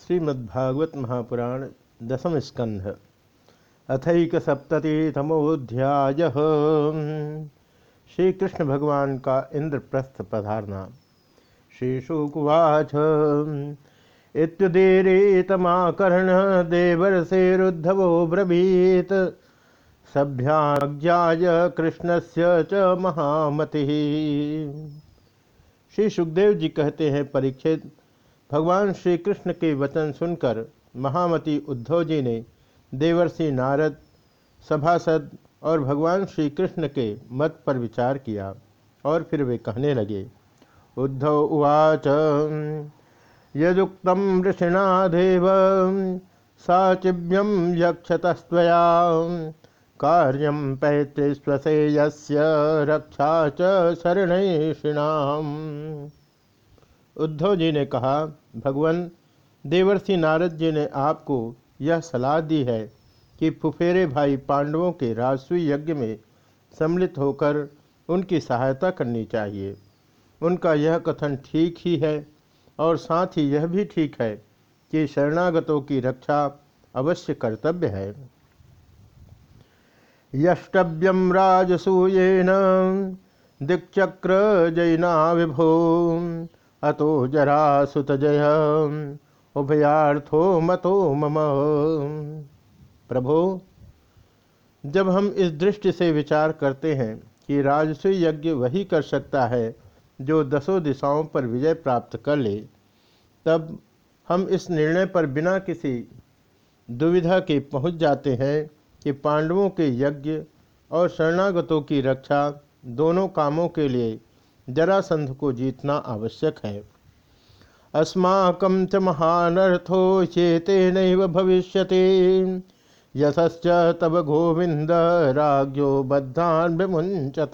श्रीमद्भागवत महापुराण दसम स्कंध अथक सप्ततितमोध्याय श्री कृष्ण भगवान का इंद्रप्रस्थ पधारना। श्रीशुकुवाच। इत्युदीरितमाकर्ण देवर्षेरुद्धवो ब्रवीत। सभ्याज्ञाय कृष्णस्य च महामति। श्री सुखदेव जी कहते हैं परीक्षित भगवान श्री कृष्ण के वचन सुनकर महामती उद्धव जी ने देवर्षि नारद, सभासद और भगवान श्री कृष्ण के मत पर विचार किया और फिर वे कहने लगे, उद्धव उवाच यदुक्त ऋषिणा देव साचिव्यम यक्षतस्तया कार्यम पैतृस्वसेयस्य रक्षा च उद्धव जी ने कहा, भगवान, देवर्षि नारद जी ने आपको यह सलाह दी है कि फुफेरे भाई पांडवों के राजस्वी यज्ञ में सम्मिलित होकर उनकी सहायता करनी चाहिए। उनका यह कथन ठीक ही है और साथ ही यह भी ठीक है कि शरणागतों की रक्षा अवश्य कर्तव्य है। यष्टव्यम राजसूयेन दिक्चक्र जैना विभो। अतो जरा सुत जय उभयार्थो मतो मम। प्रभो, जब हम इस दृष्टि से विचार करते हैं कि राजस्वी यज्ञ वही कर सकता है जो दसों दिशाओं पर विजय प्राप्त कर ले, तब हम इस निर्णय पर बिना किसी दुविधा के पहुँच जाते हैं कि पांडवों के यज्ञ और शरणागतों की रक्षा दोनों कामों के लिए जरासंध को जीतना आवश्यक है। अस्माक महानर्थो चेते नैव भविष्यति। तब गोविंद राज्यो बद्धान विमुंचत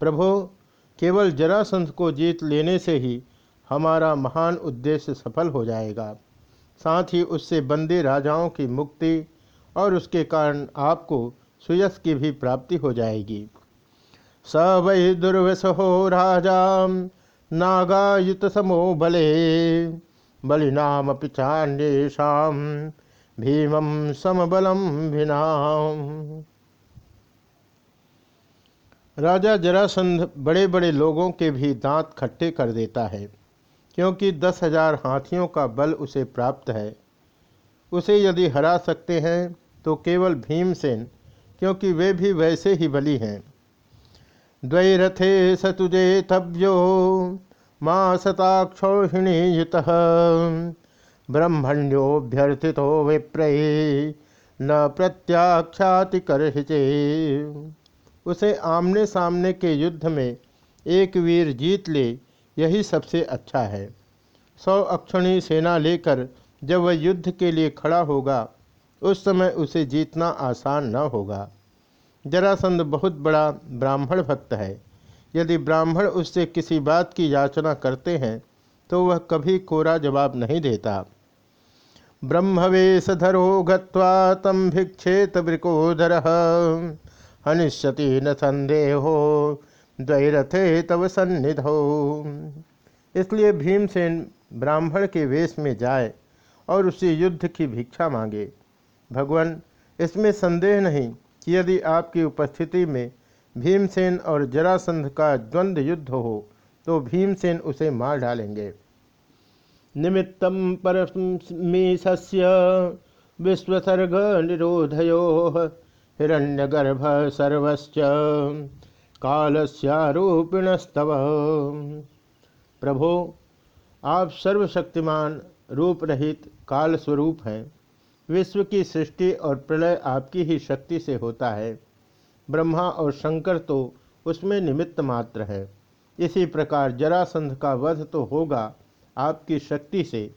प्रभो, केवल जरासंध को जीत लेने से ही हमारा महान उद्देश्य सफल हो जाएगा। साथ ही उससे बंदे राजाओं की मुक्ति और उसके कारण आपको सुयस की भी प्राप्ति हो जाएगी। स वै दुर्वसहो राजा नागायुत समो बले। बलिनामपि चाण्डेशा भीमं समबलम भिना राजा जरासंध बड़े बड़े लोगों के भी दांत खट्टे कर देता है, क्योंकि दस हज़ार हाथियों का बल उसे प्राप्त है। उसे यदि हरा सकते हैं तो केवल भीमसेन, क्योंकि वे भी वैसे ही बली हैं। द्वैरथे सतुजे तव्यो माँ शताक्षौहिणीयुत ब्रह्मण्योभ्यर्थित विप्र न प्रत्याख्याति कर उसे आमने सामने के युद्ध में एक वीर जीत ले, यही सबसे अच्छा है। सौ अक्षणी सेना लेकर जब वह युद्ध के लिए खड़ा होगा, उस समय उसे जीतना आसान न होगा। जरासंध बहुत बड़ा ब्राह्मण भक्त है। यदि ब्राह्मण उससे किसी बात की याचना करते हैं तो वह कभी कोरा जवाब नहीं देता। ब्रह्मवेशधरो गत्वा तम भिक्षेत वृकोदर, हनिष्यति न संदेहो, द्वैरथे तव सन्निधो। इसलिए भीमसेन ब्राह्मण के वेश में जाए और उसे युद्ध की भिक्षा मांगे। भगवान, इसमें संदेह नहीं कि यदि आपकी उपस्थिति में भीमसेन और जरासंध का द्वंद्व युद्ध हो तो भीमसेन उसे मार डालेंगे। निमित्तम परमीशस्य विश्वसर्ग निरोधयो हिरण्यगर्भ सर्वश्च कालस्यारूपिणस्तव। प्रभो, आप सर्वशक्तिमान रूप रहित काल स्वरूप हैं। विश्व की सृष्टि और प्रलय आपकी ही शक्ति से होता है। ब्रह्मा और शंकर तो उसमें निमित्त मात्र है। इसी प्रकार जरासंध का वध तो होगा आपकी शक्ति से।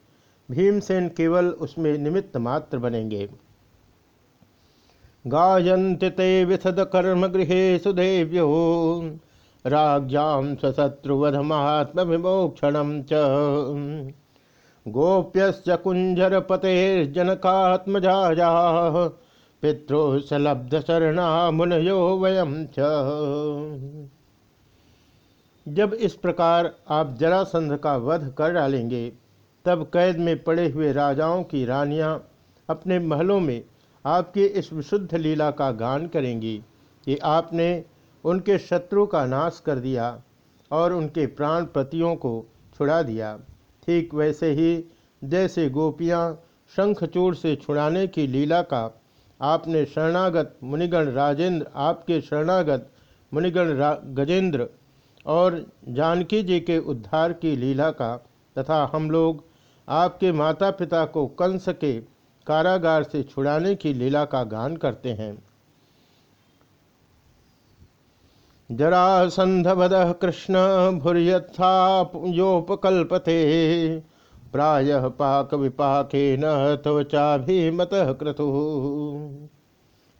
भीमसेन केवल उसमें निमित्त मात्र बनेंगे। गायंत ते विशद कर्म गृह सुदेव्यो। स्वशत्रुवधमात्म विमोक्षण च। गोप्यश्च कुंजरपतेर्जनकात्मजा पितृ सलब्ध शरणा मुनयो वयम च। जब इस प्रकार आप जरासंध का वध कर डालेंगे, तब कैद में पड़े हुए राजाओं की रानियाँ अपने महलों में आपकी इस विशुद्ध लीला का गान करेंगी कि आपने उनके शत्रु का नाश कर दिया और उनके प्राण प्रतियों को छुड़ा दिया। ठीक वैसे ही जैसे गोपियाँ शंखचूड़ से छुड़ाने की लीला का आपने शरणागत मुनिगण राजेंद्र, आपके शरणागत मुनिगण गजेंद्र और जानकी जी के उद्धार की लीला का तथा हम लोग आपके माता पिता को कंस के कारागार से छुड़ाने की लीला का गान करते हैं। जरासंधवद कृष्ण भूर्योपकल्पते प्रायः पाक विपाके न त्वचा भी मत क्रतु।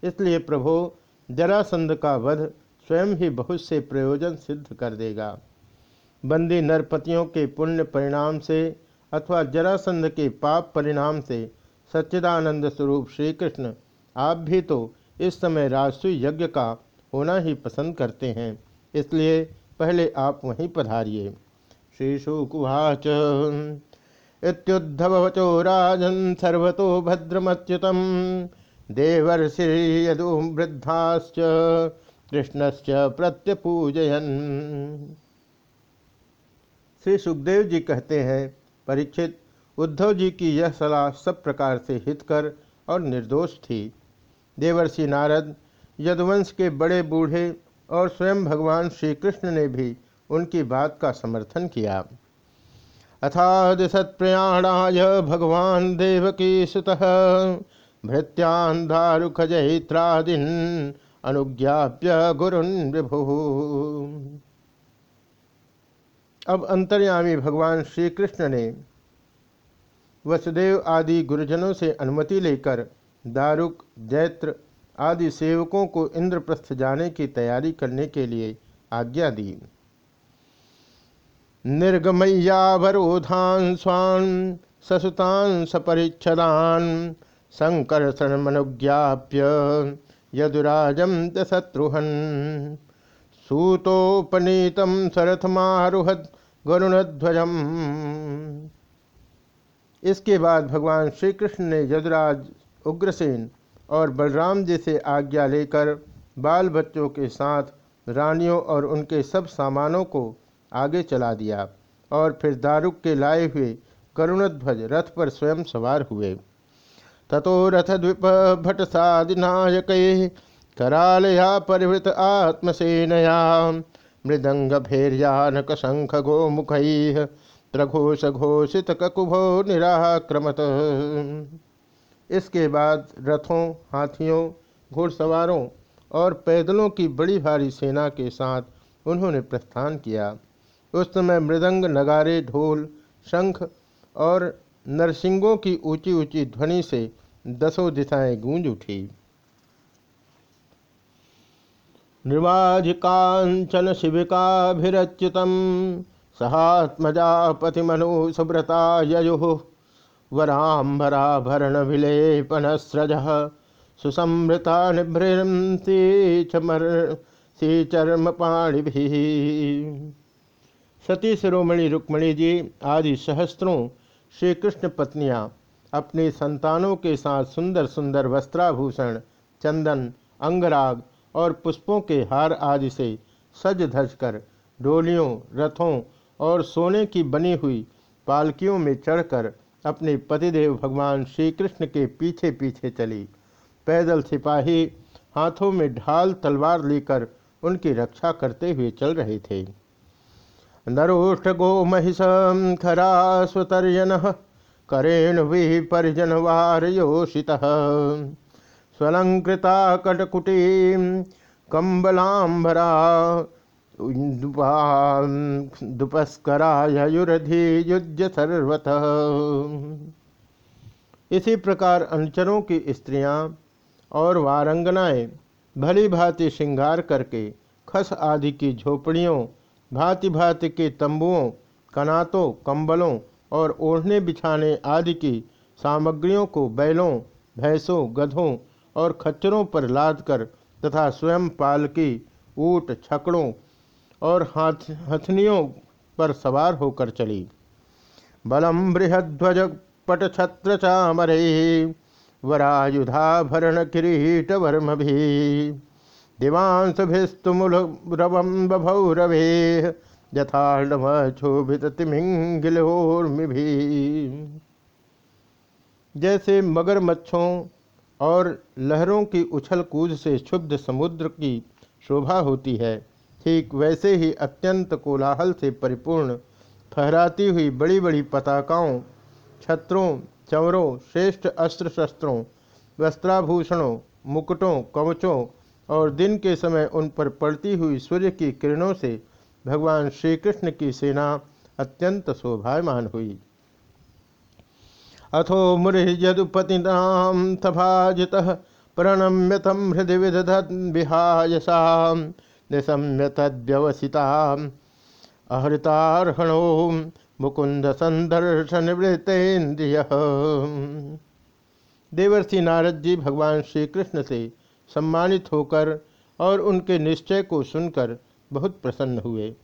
इसलिए प्रभो जरासंध का वध स्वयं ही बहुत से प्रयोजन सिद्ध कर देगा। बंदी नरपतियों के पुण्य परिणाम से अथवा जरासंध के पाप परिणाम से सच्चिदानंद स्वरूप श्री कृष्ण आप भी तो इस समय राजस्व यज्ञ का होना ही पसंद करते हैं, इसलिए पहले आप वहीं पधारिए। श्री शुकुवाच इत्युद्धवचो राजन सर्वतो भद्रमच्युतम। देवर्षि यदु वृद्धाश्च कृष्णश्च प्रत्यपूजयन। श्री सुखदेव जी कहते हैं, परीक्षित, उद्धव जी की यह सलाह सब प्रकार से हितकर और निर्दोष थी। देवर्षि नारद यदुवंश के बड़े बूढ़े और स्वयं भगवान श्री कृष्ण ने भी उनकी बात का समर्थन किया। अथाद प्रयाणाय भगवान देवकी सुत भृत्यान दारुख अनुज्ञाप्य गुरुन विभु। अब अंतर्यामी भगवान श्री कृष्ण ने वसुदेव आदि गुरुजनों से अनुमति लेकर दारुक, जैत्र आदि सेवकों को इंद्रप्रस्थ जाने की तैयारी करने के लिए आज्ञा दी। निर्गमय्यावरोधान स्वान, ससुतान सपरिच्छदान संकर्षण मनुज्ञाप्य यदुराजम दशत्रुहन। सूतोपनीतम सरथमारुहद गरुणध्वजम। इसके बाद भगवान श्री कृष्ण ने यदुराज उग्रसेन और बलराम जी से आज्ञा लेकर बाल बच्चों के साथ रानियों और उनके सब सामानों को आगे चला दिया और फिर दारुक के लाए हुए करुणध्वज रथ पर स्वयं सवार हुए। ततो रथ द्वीप भट साधिनायक करालया परिवृत आत्मसेनया मृदंग भैर्यानक शंख गो गोमुख त्रघोष घोषित ककुभो निराक्रमत। इसके बाद रथों, हाथियों, घुड़सवारों और पैदलों की बड़ी भारी सेना के साथ उन्होंने प्रस्थान किया। उस समय मृदंग, नगारे, ढोल, शंख और नरसिंगों की ऊँची ऊँची ध्वनि से दसों दिशाएँ गूंज उठी। निर्वाजिकांचन शिविकाभिरच्युतम सहात्मजा पतिमनु सुव्रता ययु वराम्बराभरण विलेपनस्रज सुसमृता निभृंसी चमर चर्म पाणि सती शिरोमणि रुक्मणी जी आदि सहस्त्रों श्री कृष्ण पत्नियाँ अपने संतानों के साथ सुंदर सुंदर वस्त्राभूषण, चंदन, अंगराग और पुष्पों के हार आदि से सज धज कर डोलियों, रथों और सोने की बनी हुई पालकियों में चढ़कर अपने पतिदेव भगवान श्री कृष्ण के पीछे पीछे चली। पैदल सिपाही हाथों में ढाल, तलवार लेकर उनकी रक्षा करते हुए चल रहे थे। नरोष्ठ गो महिष खरा स्वतर्यन करेण वि परिजनवार योषित। स्वलंकृता कटकुटी कम्बलाम्बरा दुपस्करायुरधि युद्ध सर्वतः इसी प्रकार अनुचरों की स्त्रियाँ और वारंगनाएँ भली भांति श्रृंगार करके खस आदि की झोपड़ियों, भांति भांति के तंबुओं, कनातों, कंबलों और ओढ़ने बिछाने आदि की सामग्रियों को बैलों, भैंसों, गधों और खच्चरों पर लाद कर तथा स्वयं पालकी, ऊट, छकड़ों और हाथ, हथनियों पर सवार होकर चली। बलम बृहध्वज पटछत्र चामरे वरायुधाभरण किरीट वर्म भी। दिवांशभिस्तुमुलरवं बभौ रवे यथार्णवक्षोभित तिमिंगिलोर्मि भी। जैसे मगरमच्छों और लहरों की उछल कूद से क्षुब्ध समुद्र की शोभा होती है ठीक वैसे ही अत्यंत कोलाहल से परिपूर्ण फहराती हुई बड़ी बड़ी पताकाओं, छत्रों, चवरों, श्रेष्ठ अस्त्र शस्त्रों वस्त्राभूषणों, मुकुटों, कवचों और दिन के समय उन पर पड़ती हुई सूर्य की किरणों से भगवान श्री कृष्ण की सेना अत्यंत शोभायमान हुई। अथो मुरिजदुपतिनाम सभाजित प्रणम्यतम हृदय विदधत निशम्य तद्यवसिता अहृतार्हणो मुकुंद संदर्शन वृतेन्द्रिय देवर्षि नारद जी भगवान श्री कृष्ण से सम्मानित होकर और उनके निश्चय को सुनकर बहुत प्रसन्न हुए।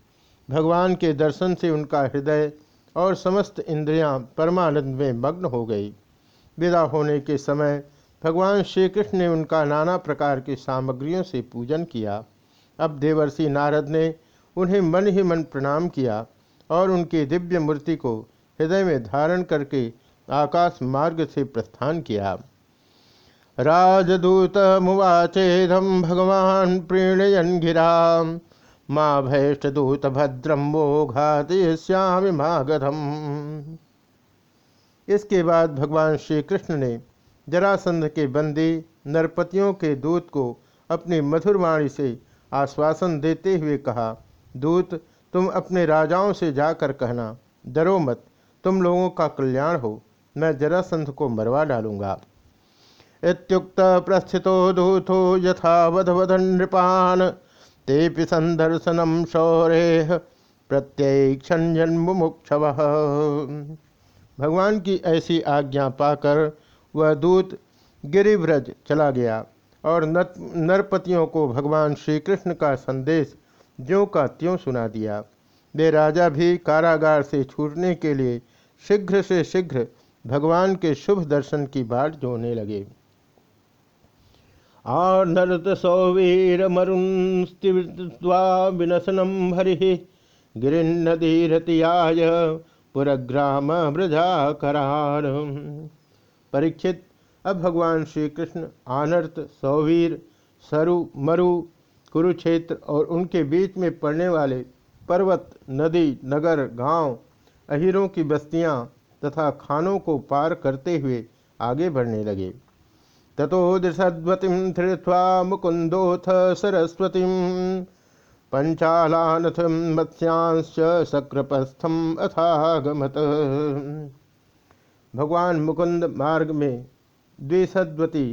भगवान के दर्शन से उनका हृदय और समस्त इंद्रियाँ परमानंद में मग्न हो गई। विदा होने के समय भगवान श्री कृष्ण ने उनका नाना प्रकार की सामग्रियों से पूजन किया। अब देवर्षि नारद ने उन्हें मन ही मन प्रणाम किया और उनकी दिव्य मूर्ति को हृदय में धारण करके आकाश मार्ग से प्रस्थान किया। राजदूत मुवाचेदम भगवान प्रीणयन गिरा। माँ भैष्टदूत भद्रम वो घातयश्यामि मागधम। इसके बाद भगवान श्री कृष्ण ने जरासंध के बंदी नरपतियों के दूत को अपनी मधुर वाणी से आश्वासन देते हुए कहा, दूत, तुम अपने राजाओं से जाकर कहना, डरो मत, तुम लोगों का कल्याण हो, मैं जरासंध को मरवा डालूँगा। इतुक्त प्रस्थितो दूतो यथावधवधन नृपान तेपि संदर्शनम शौर्य प्रत्यक्षण जन्मुमुक्षव। भगवान की ऐसी आज्ञा पाकर वह दूत गिरिव्रज चला गया। और नरपतियों को भगवान श्री कृष्ण का संदेश ज्यों का त्यों सुना दिया। वे राजा भी कारागार से छूटने के लिए शीघ्र से शीघ्र भगवान के शुभ दर्शन की बाट जोड़ने लगे। आर्नरत सौवीर मरुन्स्तिवा विनशनम हरि गिरिन्नदीरतियाय पुरग्राम करार। परीक्षित अब भगवान श्री कृष्ण आनर्त, सौवीर, सरु, मरु, कुरुक्षेत्र और उनके बीच में पड़ने वाले पर्वत, नदी, नगर, गाँव, अहिरों की बस्तियाँ तथा खानों को पार करते हुए आगे बढ़ने लगे। ततो दृषद्वतीं धृत्वा मुकुन्दोऽथ सरस्वतीं पंचालानथ मत्स्यांश्च सक्रपस्थम अथागमत। भगवान मुकुंद मार्ग में द्विसद्वती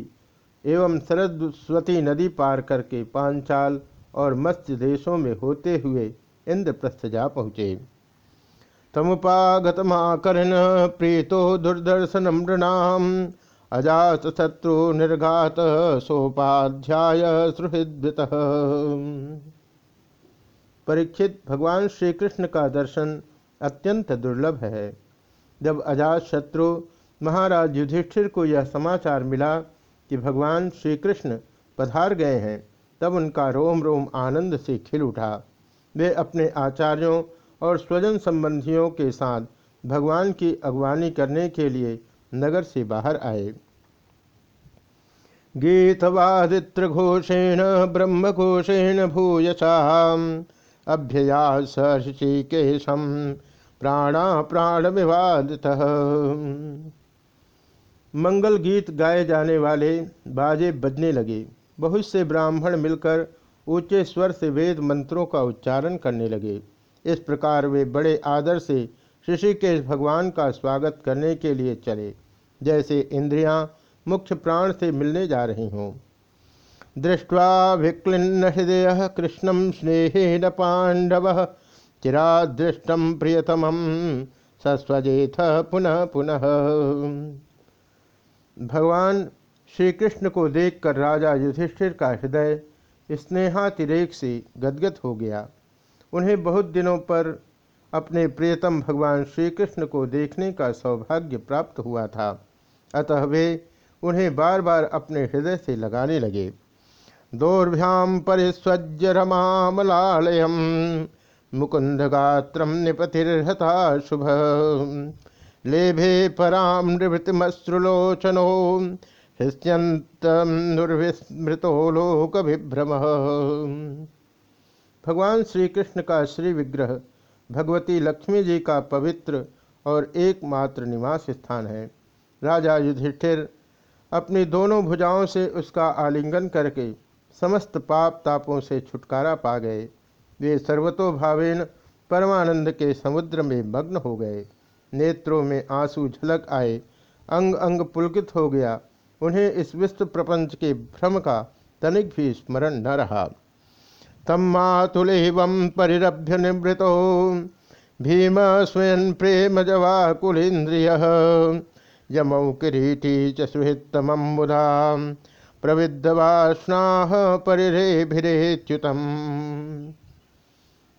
एवं सरस्वती नदी पार करके पांचाल और मत्स्य देशों में होते हुए इंद्रप्रस्थ जा पहुँचे। तमुपागतमाकर्ण प्रीतो दुर्दर्शन नृणाम अजात शत्रु निर्घात सोपाध्याय सुहृदृत परीक्षित भगवान श्री कृष्ण का दर्शन अत्यंत दुर्लभ है। जब अजात शत्रु महाराज युधिष्ठिर को यह समाचार मिला कि भगवान श्री कृष्ण पधार गए हैं, तब उनका रोम रोम आनंद से खिल उठा। वे अपने आचार्यों और स्वजन संबंधियों के साथ भगवान की अगवानी करने के लिए नगर से बाहर आए। गीतवादित्र घोषेण ब्रह्म घोषेण भूयसा अभ्यया सृषिकेशम प्राणा प्राण विवादित मंगल गीत गाए जाने वाले बाजे बजने लगे। बहुत से ब्राह्मण मिलकर ऊँचे स्वर से वेद मंत्रों का उच्चारण करने लगे। इस प्रकार वे बड़े आदर से ऋषिकेश भगवान का स्वागत करने के लिए चले, जैसे इंद्रियाँ मुख्य प्राण से मिलने जा रही हों। दृष्ट्वा विक्लिन्न हृदय कृष्णम स्नेहेन पांडव चिरादृष्टम प्रियतम सस्वजेथ पुनः पुनः। भगवान श्री कृष्ण को देखकर राजा युधिष्ठिर का हृदय स्नेहातिरेक से गदगद हो गया। उन्हें बहुत दिनों पर अपने प्रियतम भगवान श्री कृष्ण को देखने का सौभाग्य प्राप्त हुआ था। अतः वे उन्हें बार बार अपने हृदय से लगाने लगे। दौर्भ्याम परिस्वज्य रमामलालयम मुकुंद गात्रम निपतिर्हता शुभ लेभे पराम निवृत्तिमश्रुलोचनो हृस्यंतमृतो लोक विभ्रम भगवान श्री कृष्ण का श्री विग्रह, भगवती लक्ष्मी जी का पवित्र और एकमात्र निवास स्थान है। राजा युधिष्ठिर अपनी दोनों भुजाओं से उसका आलिंगन करके समस्त पाप तापों से छुटकारा पा गए। वे सर्वतोभावेन परमानंद के समुद्र में मग्न हो गए। नेत्रों में आँसू झलक आए, अंग अंग पुलकित हो गया। उन्हें इस विश्व प्रपंच के भ्रम का तनिक भी स्मरण न रहा। तम मातुलेव परिरभ्य निवृतो भीम स्वयं प्रेम जवा कुलेन्द्रिय यमौ किरीटी च सुहितम मुधा प्रविद्धवाष्णा परिरेभिरेच्युतम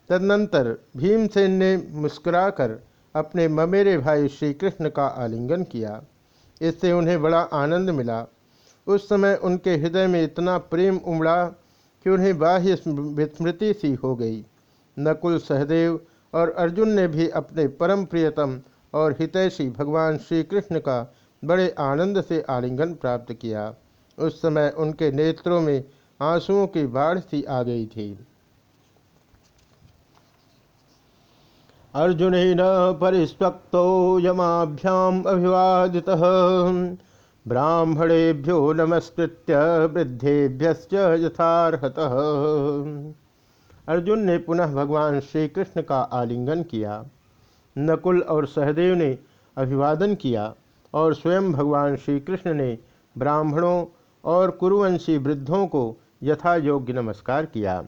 तदनंतर भीमसेन ने मुस्कुराकर अपने ममेरे भाई श्री कृष्ण का आलिंगन किया। इससे उन्हें बड़ा आनंद मिला। उस समय उनके हृदय में इतना प्रेम उमड़ा कि उन्हें बाह्य विस्मृति सी हो गई। नकुल सहदेव और अर्जुन ने भी अपने परम प्रियतम और हितैषी भगवान श्री कृष्ण का बड़े आनंद से आलिंगन प्राप्त किया। उस समय उनके नेत्रों में आंसुओं की बाढ़ सी आ गई थी। अर्जुन परिस्वक्तो यमाभ्याम ब्राह्मणेभ्यो नमस्कृत्य वृद्धेभ्य यथारहत। अर्जुन ने पुनः भगवान श्री कृष्ण का आलिंगन किया। नकुल और सहदेव ने अभिवादन किया और स्वयं भगवान श्री कृष्ण ने ब्राह्मणों और कुरुवंशी वृद्धों को यथा योग्य नमस्कार किया।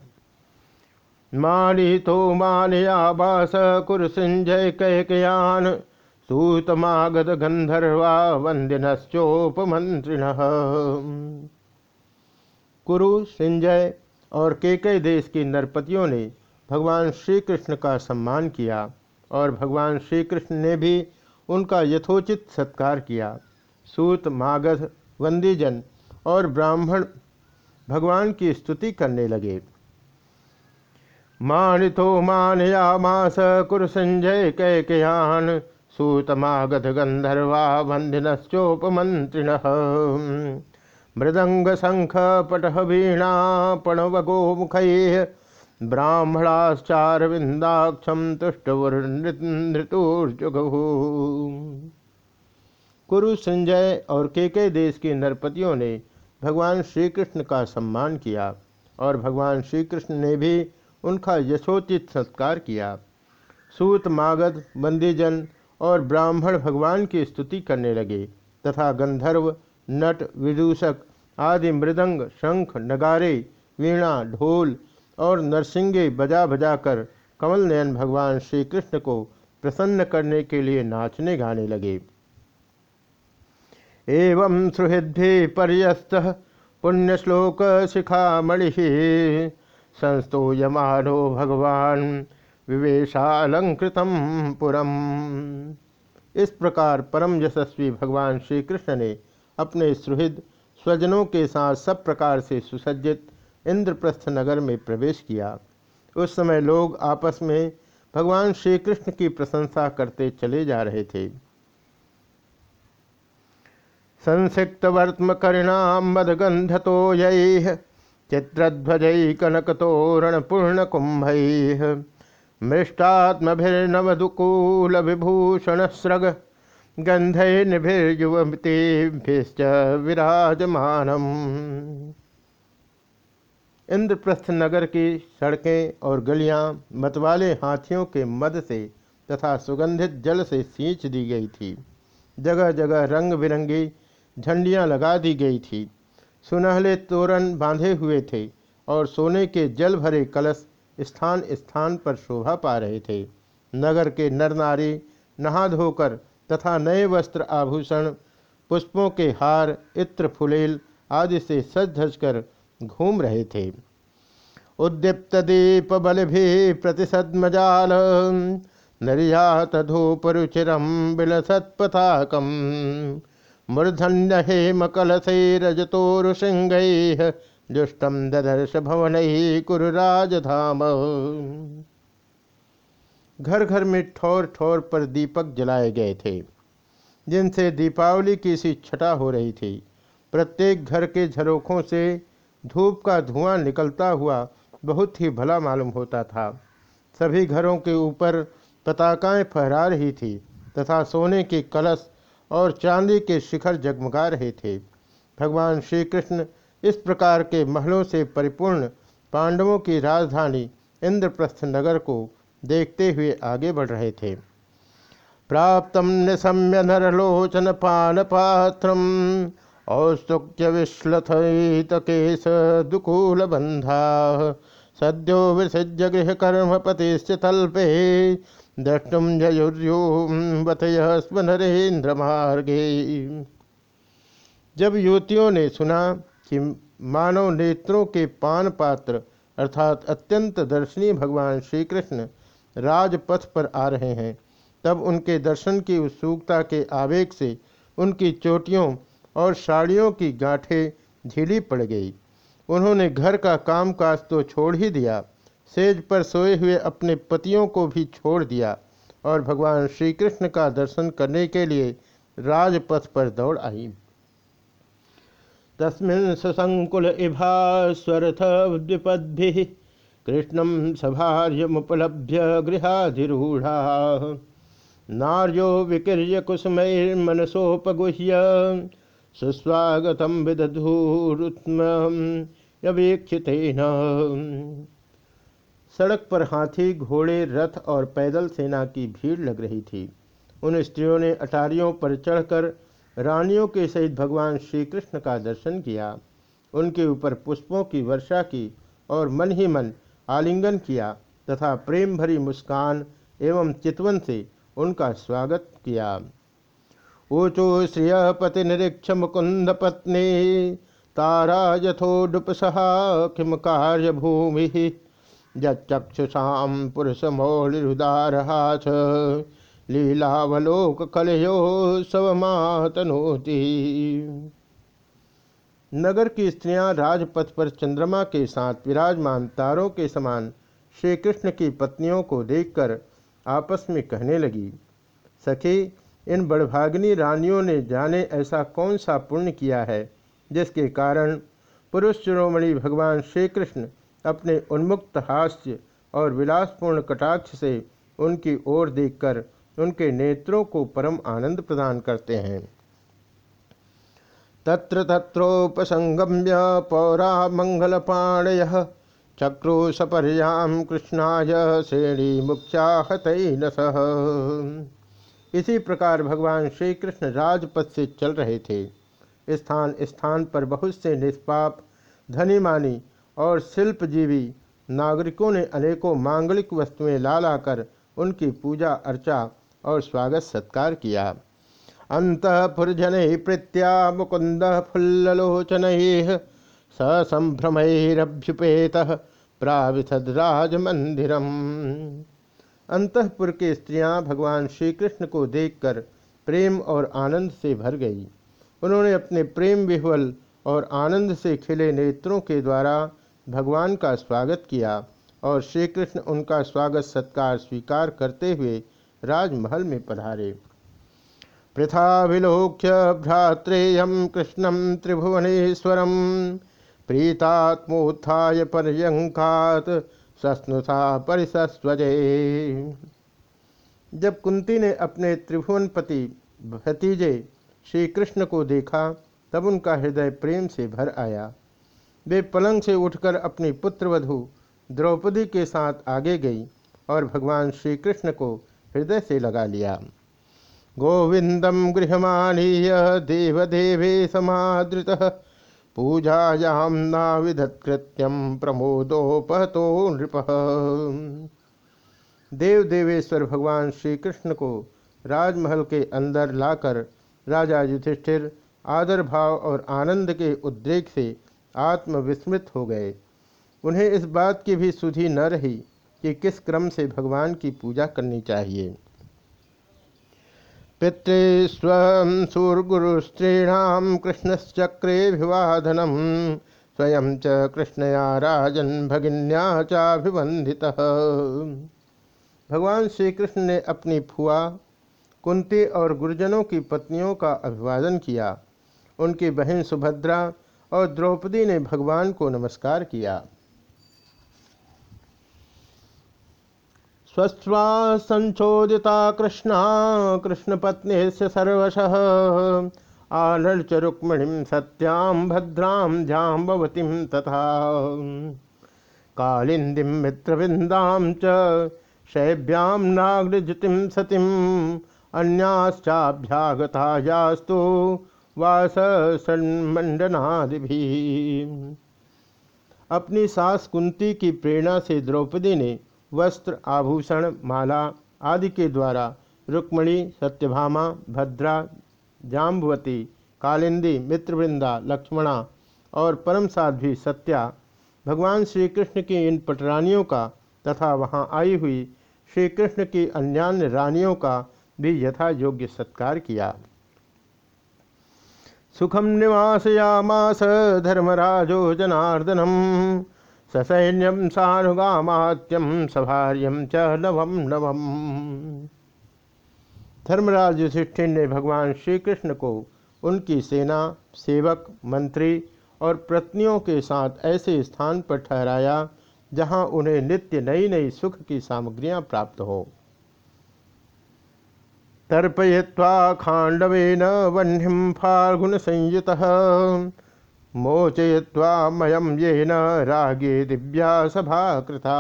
मालितो मालयाबास कुरसिंजय कैकयान सूतमागत गंधर्वा वंदिनश्चोपमंत्रिण। कुरु, सिंजय और केकय देश की नरपतियों ने भगवान श्री कृष्ण का सम्मान किया और भगवान श्री कृष्ण ने भी उनका यथोचित सत्कार किया। सूत, मागध, वंदीजन और ब्राह्मण भगवान की स्तुति करने लगे। मानितो मानयामास कुर संजय कैकयान सूतमागध गंधर्वा वंदिनश्चोपमंत्रिण मृदंग शंख पटह वीणा पणवगो मुख ब्राह्मणाश्चारविंदाक्षम तुष्टवृतुर्जुगहु कुरु संजय और केके देश के नरपतियों ने भगवान श्री कृष्ण का सम्मान किया और भगवान श्री कृष्ण ने भी उनका यशोचित सत्कार किया। सूत, मागध, बंदीजन और ब्राह्मण भगवान की स्तुति करने लगे तथा गंधर्व, नट, विदूषक आदि मृदंग, शंख, नगारे, वीणा, ढोल और नरसिंगे बजा बजा कर कमल नयन भगवान श्री कृष्ण को प्रसन्न करने के लिए नाचने गाने लगे। एवं सुहृदि पर्यस्त पुण्यश्लोक शिखामणि संस्तूयमानो भगवान, विवेशालंकृतम पुरम। इस प्रकार परम यशस्वी भगवान श्री कृष्ण ने अपने सुहृद स्वजनों के साथ सब प्रकार से सुसज्जित इंद्रप्रस्थ नगर में प्रवेश किया। उस समय लोग आपस में भगवान श्री कृष्ण की प्रशंसा करते चले जा रहे थे। संसिक्त वर्तम करिणाम मदगंध तो यह चित्रध्वज विभूषण स्रग गंधैर्निभिर्युवतीभ्यश्च विराजमानम। इंद्रप्रस्थ नगर की सड़कें और गलियाँ मतवाले हाथियों के मद से तथा सुगंधित जल से सींच दी गई थी। जगह जगह रंग बिरंगी झंडियाँ लगा दी गई थी। सुनहले तोरण बांधे हुए थे और सोने के जल भरे कलश स्थान स्थान पर शोभा पा रहे थे। नगर के नर नारी नहा धोकर तथा नए वस्त्र आभूषण, पुष्पों के हार, इत्र फुलेल आदि से सज धज कर घूम रहे थे। उद्दीप्त दीप बल भी प्रतिशद मजाल, निर्यात धूपरुचिरम बिलसत्पथाकम मूर्धन्य हेम कलशे रजतोरुसिंग दुष्टम ददर्श भवन कुरुराजधाम। घर घर में ठोर ठोर पर दीपक जलाए गए थे, जिनसे दीपावली की सी छटा हो रही थी। प्रत्येक घर के झरोखों से धूप का धुआँ निकलता हुआ बहुत ही भला मालूम होता था। सभी घरों के ऊपर पताकाएँ फहरा रही थी तथा सोने के कलश और चांदी के शिखर जगमगा रहे थे। भगवान श्री कृष्ण इस प्रकार के महलों से परिपूर्ण पांडवों की राजधानी इंद्रप्रस्थ नगर को देखते हुए आगे बढ़ रहे थे। प्राप्त निशम्य नरलोचन पान पात्र औस्तुक्य विश्लथित केश दुकूल बंधा सद्यो विसृज्य गृह कर्म पतिश्च द्रष्टुम जयुर्युवतय स्मनरेन्द्र मार्गे जब युवतियों ने सुना कि मानव नेत्रों के पान पात्र अर्थात अत्यंत दर्शनीय भगवान श्री कृष्ण राजपथ पर आ रहे हैं, तब उनके दर्शन की उत्सुकता के आवेग से उनकी चोटियों और साड़ियों की गांठें ढीली पड़ गई। उन्होंने घर का कामकाज तो छोड़ ही दिया सेज पर सोए हुए अपने पतियों को भी छोड़ दिया और भगवान श्री कृष्ण का दर्शन करने के लिए राजपथ पर दौड़ आई। तस्मिन् ससंकुल इभास्वरथ द्विपद्भिः कृष्णं सभार्यमुपलभ्य गृहाधिरूढ़ा। नार्यो विकीर्य कुसुमैर्मनसोपगुह्य सुस्वागत विदधूरुत्मीक्षितेन सड़क पर हाथी, घोड़े, रथ और पैदल सेना की भीड़ लग रही थी। उन स्त्रियों ने अटारियों पर चढ़कर रानियों के सहित भगवान श्री कृष्ण का दर्शन किया। उनके ऊपर पुष्पों की वर्षा की और मन ही मन आलिंगन किया तथा प्रेम भरी मुस्कान एवं चितवन से उनका स्वागत किया। ऊचो श्रिय पति निरीक्ष मुकुंद पत्नी, तारा यथोडुपसहा किम कार्य भूमि जक्षुषा पुरुष मौलिदारहास लीलावलोक कलयो सवमातनोति नगर की स्त्रियाँ राजपथ पर चंद्रमा के साथ विराजमान तारों के समान श्री कृष्ण की पत्नियों को देखकर आपस में कहने लगी, सखी, इन बड़भाग्नि रानियों ने जाने ऐसा कौन सा पुण्य किया है, जिसके कारण पुरुष शिरोमणि भगवान श्री कृष्ण अपने उन्मुक्त हास्य और विलासपूर्ण कटाक्ष से उनकी ओर देखकर उनके नेत्रों को परम आनंद प्रदान करते हैं। तत्र तत्रोपसंगम्य पौरा मंगलपाणय सपर्याम कृष्णाय श्रेणी मुख्या हतन सह इसी प्रकार भगवान श्री कृष्ण राजपथ से चल रहे थे। स्थान स्थान पर बहुत से निष्पाप, धनीमानी और शिल्पजीवी नागरिकों ने अनेकों मांगलिक वस्तुएँ ला लाकर उनकी पूजा, अर्चा और स्वागत, सत्कार किया। अंतपुरजन प्रीत्या मुकुंद फुल्लोचन ससंभ्रमरभ्युपेत प्राविशद राजमंदिरम अंतपुर के स्त्रियाँ भगवान श्री कृष्ण को देखकर प्रेम और आनंद से भर गई। उन्होंने अपने प्रेम विह्वल और आनंद से खिले नेत्रों के द्वारा भगवान का स्वागत किया और श्री कृष्ण उनका स्वागत सत्कार स्वीकार करते हुए राजमहल में पधारे। पृथा विलोक्य भ्रात्रेयम कृष्णम त्रिभुवनेश्वर प्रीतात्मोत्थाय पर्यंकात सस्नुषा परिसस्वजे। जब कुंती ने अपने त्रिभुवनपति भतीजे श्री कृष्ण को देखा, तब उनका हृदय प्रेम से भर आया। वे पलंग से उठकर अपनी पुत्रवधु द्रौपदी के साथ आगे गई और भगवान श्री कृष्ण को हृदय से लगा लिया। गोविंदम गृहमानीय देवदेवे समादृत पूजायाम नाविधत्कृत्यम प्रमोदोपहतो नृप। देव देवेश्वर भगवान श्री कृष्ण को राजमहल के अंदर लाकर राजा युधिष्ठिर आदर भाव और आनंद के उद्रेक से आत्मविस्मृत हो गए। उन्हें इस बात की भी सुधि न रही कि किस क्रम से भगवान की पूजा करनी चाहिए। पितृस्व सूर्गुरुस्त्रीणाम कृष्णश्चक्रेभिवादनम स्वयं च कृष्णया राजन भगिन्या चाभिवंदित भगवान श्री कृष्ण ने अपनी फुआ, कुंती और गुरुजनों की पत्नियों का अभिवादन किया। उनकी बहन सुभद्रा और द्रौपदी ने भगवान को नमस्कार किया। स्वस्वा संचोदिता कृष्णा पत्नी से सर्वश। आनर्च रुक्मणि सत्यां, भद्रां जाम्बवतीं तथा। कालिंदी मित्रविंदां च शैभ्यां नाग्रजुतिं सतीम् अन्याश्चाभ्यागता यास्तु वास भी अपनी सास कुंती की प्रेरणा से द्रौपदी ने वस्त्र, आभूषण, माला आदि के द्वारा रुक्मणी, सत्यभामा, भद्रा, जाम्बवती, कालिंदी, मित्रवृंदा, लक्ष्मणा और परम साध्वी सत्या भगवान श्री कृष्ण की इन पटरानियों का तथा वहाँ आई हुई श्री कृष्ण की अन्यान्य रानियों का भी यथा योग्य सत्कार किया। सुखम निवासयामास धर्मराजो जनार्दनम ससैन्यम सानुगामात्यम सभार्यम च नवम नवम। धर्मराज युधिष्ठिर ने भगवान श्री कृष्ण को उनकी सेना, सेवक, मंत्री और पत्नियों के साथ ऐसे स्थान पर ठहराया जहाँ उन्हें नित्य नई नई सुख की सामग्रियाँ प्राप्त हो। तर्पय्वा खांडवेन वह्निम फाल्गुन संयुत मोचय्वा मयम ये न रागे दिव्या सभा कृता।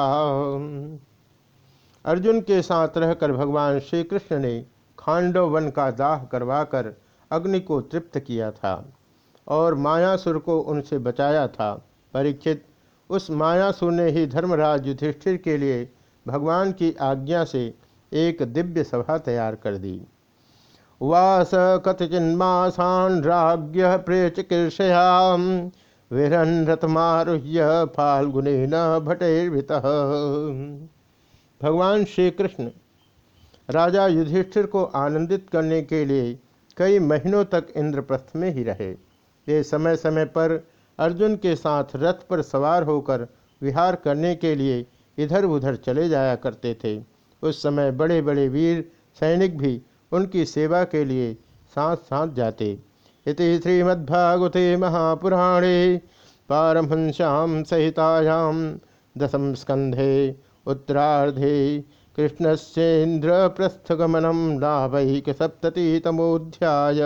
अर्जुन के साथ रहकर भगवान श्री कृष्ण ने खांडव वन का दाह करवाकर अग्नि को तृप्त किया था और मायासुर को उनसे बचाया था। परीक्षित, उस मायासुर ने ही धर्मराज युधिष्ठिर के लिए भगवान की आज्ञा से एक दिव्य सभा तैयार कर दी। वास कथचिन्मासान राज्ञ प्रेचकीर्षयाम विरन रथमारुह्य फाल्गुने न भटेर्भित भगवान श्री कृष्ण राजा युधिष्ठिर को आनंदित करने के लिए कई महीनों तक इंद्रप्रस्थ में ही रहे। ये समय समय पर अर्जुन के साथ रथ पर सवार होकर विहार करने के लिए इधर उधर चले जाया करते थे। उस समय बड़े बड़े वीर, सैनिक भी उनकी सेवा के लिए साथ साथ जाते। इति श्रीमद्भागवते महापुराणे पारमहंस्याम सहितायाम दशम स्कंधे उत्तरार्धे कृष्णस्ेन्द्र प्रस्थगमनम लाभक सप्ततितमोध्याय